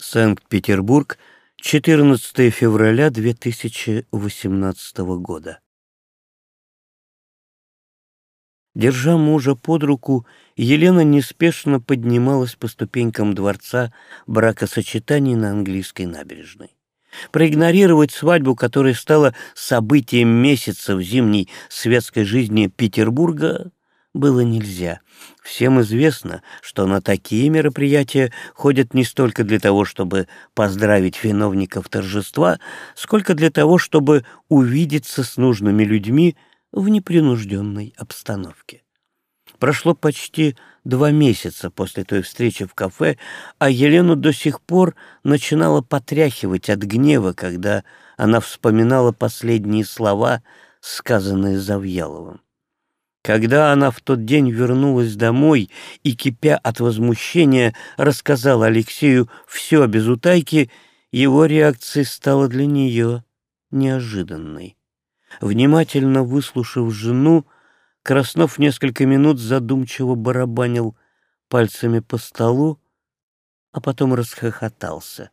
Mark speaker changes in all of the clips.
Speaker 1: Санкт-Петербург, 14 февраля 2018 года. Держа мужа под руку, Елена неспешно поднималась по ступенькам дворца бракосочетаний на английской набережной. Проигнорировать свадьбу, которая стала событием месяца в зимней светской жизни Петербурга, было нельзя. Всем известно, что на такие мероприятия ходят не столько для того, чтобы поздравить виновников торжества, сколько для того, чтобы увидеться с нужными людьми в непринужденной обстановке. Прошло почти два месяца после той встречи в кафе, а Елену до сих пор начинала потряхивать от гнева, когда она вспоминала последние слова, сказанные Завьяловым. Когда она в тот день вернулась домой и, кипя от возмущения, рассказала Алексею все без утайки, его реакция стала для нее неожиданной. Внимательно выслушав жену, Краснов несколько минут задумчиво барабанил пальцами по столу, а потом расхохотался.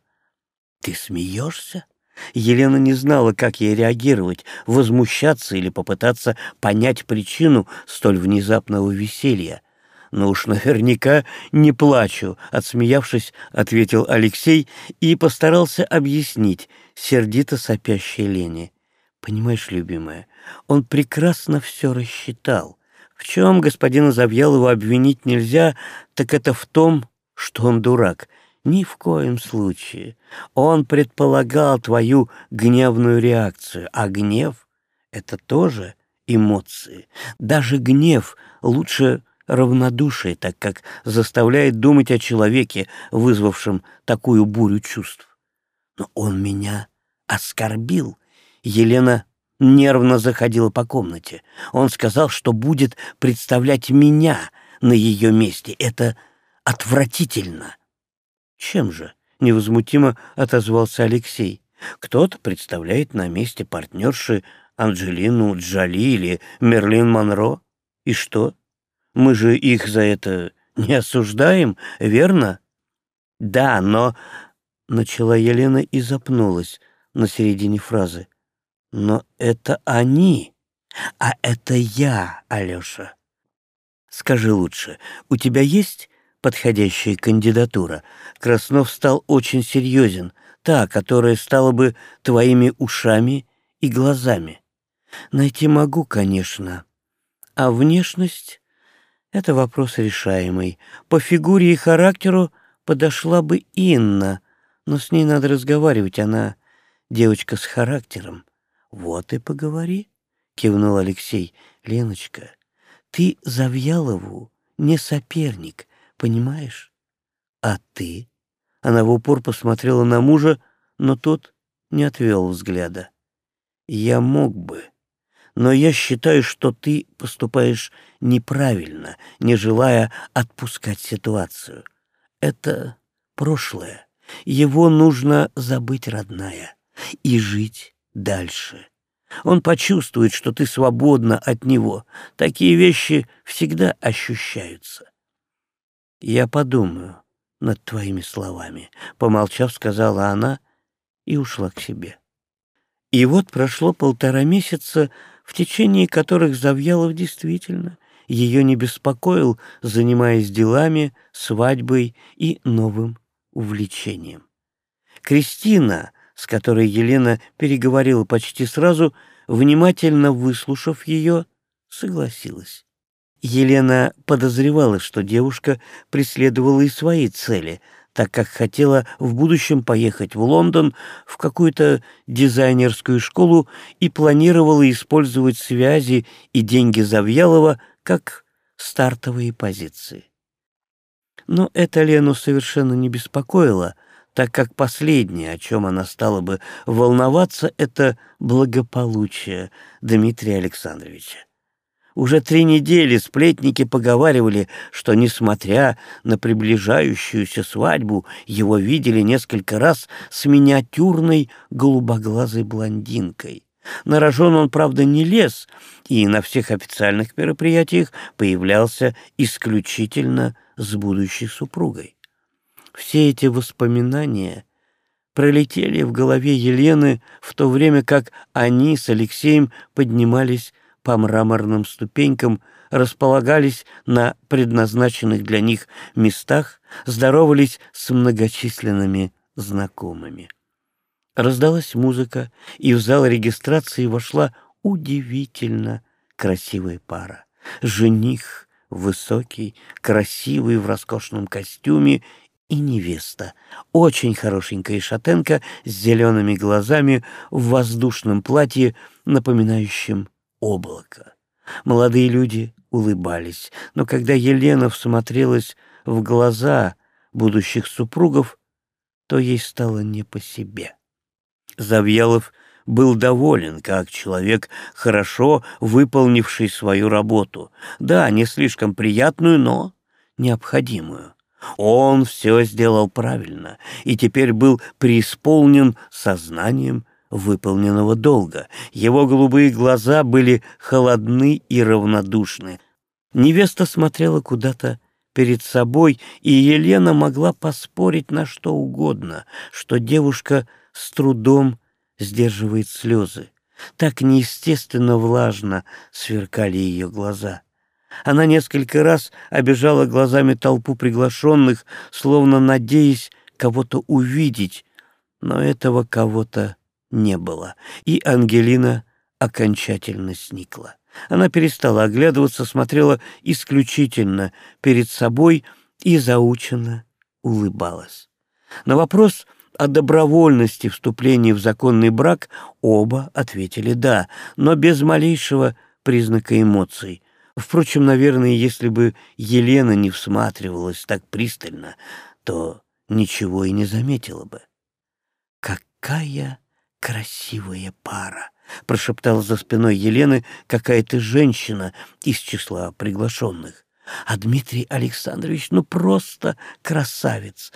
Speaker 1: «Ты смеешься?» Елена не знала, как ей реагировать, возмущаться или попытаться понять причину столь внезапного веселья. «Но уж наверняка не плачу», — отсмеявшись, ответил Алексей и постарался объяснить сердито сопящей Лене. «Понимаешь, любимая, он прекрасно все рассчитал. В чем господина Завьялова обвинить нельзя, так это в том, что он дурак. Ни в коем случае. Он предполагал твою гневную реакцию, а гнев — это тоже эмоции. Даже гнев лучше равнодушие, так как заставляет думать о человеке, вызвавшем такую бурю чувств. Но он меня оскорбил. Елена нервно заходила по комнате. Он сказал, что будет представлять меня на ее месте. Это отвратительно. «Чем же?» — невозмутимо отозвался Алексей. «Кто-то представляет на месте партнерши Анджелину Джоли или Мерлин Монро. И что? Мы же их за это не осуждаем, верно?» «Да, но...» — начала Елена и запнулась на середине фразы. «Но это они, а это я, Алеша. Скажи лучше, у тебя есть подходящая кандидатура. Краснов стал очень серьезен, та, которая стала бы твоими ушами и глазами. Найти могу, конечно. А внешность — это вопрос решаемый. По фигуре и характеру подошла бы Инна, но с ней надо разговаривать, она девочка с характером. Вот и поговори, — кивнул Алексей. Леночка, ты Завьялову не соперник, Понимаешь? А ты? Она в упор посмотрела на мужа, но тот не отвел взгляда. Я мог бы, но я считаю, что ты поступаешь неправильно, не желая отпускать ситуацию. Это прошлое. Его нужно забыть, родная, и жить дальше. Он почувствует, что ты свободна от него. Такие вещи всегда ощущаются. «Я подумаю над твоими словами», — помолчав, сказала она и ушла к себе. И вот прошло полтора месяца, в течение которых Завьялов действительно ее не беспокоил, занимаясь делами, свадьбой и новым увлечением. Кристина, с которой Елена переговорила почти сразу, внимательно выслушав ее, согласилась. Елена подозревала, что девушка преследовала и свои цели, так как хотела в будущем поехать в Лондон в какую-то дизайнерскую школу и планировала использовать связи и деньги Завьялова как стартовые позиции. Но это Лену совершенно не беспокоило, так как последнее, о чем она стала бы волноваться, это благополучие Дмитрия Александровича. Уже три недели сплетники поговаривали, что, несмотря на приближающуюся свадьбу, его видели несколько раз с миниатюрной голубоглазой блондинкой. На рожон он, правда, не лез, и на всех официальных мероприятиях появлялся исключительно с будущей супругой. Все эти воспоминания пролетели в голове Елены в то время, как они с Алексеем поднимались по мраморным ступенькам, располагались на предназначенных для них местах, здоровались с многочисленными знакомыми. Раздалась музыка, и в зал регистрации вошла удивительно красивая пара. Жених, высокий, красивый в роскошном костюме и невеста, очень хорошенькая шатенка с зелеными глазами в воздушном платье, напоминающем облако. Молодые люди улыбались, но когда Елена всмотрелась в глаза будущих супругов, то ей стало не по себе. Завьялов был доволен, как человек, хорошо выполнивший свою работу. Да, не слишком приятную, но необходимую. Он все сделал правильно и теперь был преисполнен сознанием выполненного долга. Его голубые глаза были холодны и равнодушны. Невеста смотрела куда-то перед собой, и Елена могла поспорить на что угодно, что девушка с трудом сдерживает слезы. Так неестественно влажно сверкали ее глаза. Она несколько раз обижала глазами толпу приглашенных, словно надеясь кого-то увидеть, но этого кого-то не было, и Ангелина окончательно сникла. Она перестала оглядываться, смотрела исключительно перед собой и заученно улыбалась. На вопрос о добровольности вступления в законный брак оба ответили «да», но без малейшего признака эмоций. Впрочем, наверное, если бы Елена не всматривалась так пристально, то ничего и не заметила бы. «Какая красивая пара!» — прошептала за спиной Елены какая-то женщина из числа приглашенных. «А Дмитрий Александрович, ну просто красавец!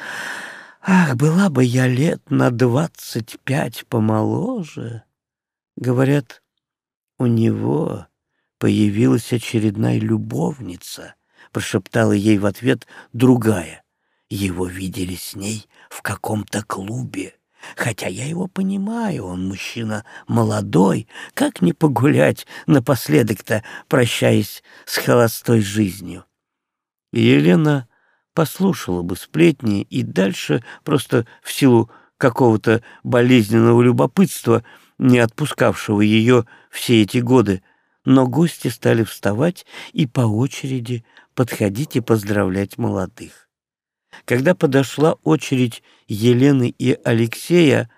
Speaker 1: Ах, была бы я лет на двадцать пять помоложе!» Говорят, у него появилась очередная любовница, прошептала ей в ответ другая. Его видели с ней в каком-то клубе. Хотя я его понимаю, он мужчина молодой, как не погулять напоследок-то, прощаясь с холостой жизнью. Елена послушала бы сплетни и дальше, просто в силу какого-то болезненного любопытства, не отпускавшего ее все эти годы, но гости стали вставать и по очереди подходить и поздравлять молодых. Когда подошла очередь Елены и Алексея,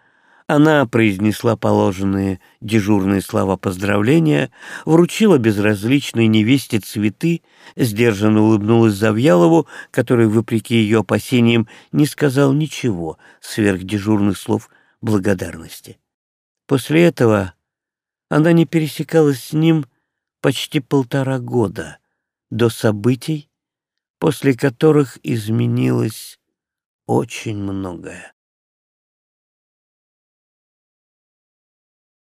Speaker 1: она произнесла положенные дежурные слова поздравления, вручила безразличной невесте цветы, сдержанно улыбнулась Завьялову, который, вопреки ее опасениям, не сказал ничего сверх дежурных слов благодарности. После этого она не пересекалась с ним почти полтора года, до событий, после которых изменилось очень многое.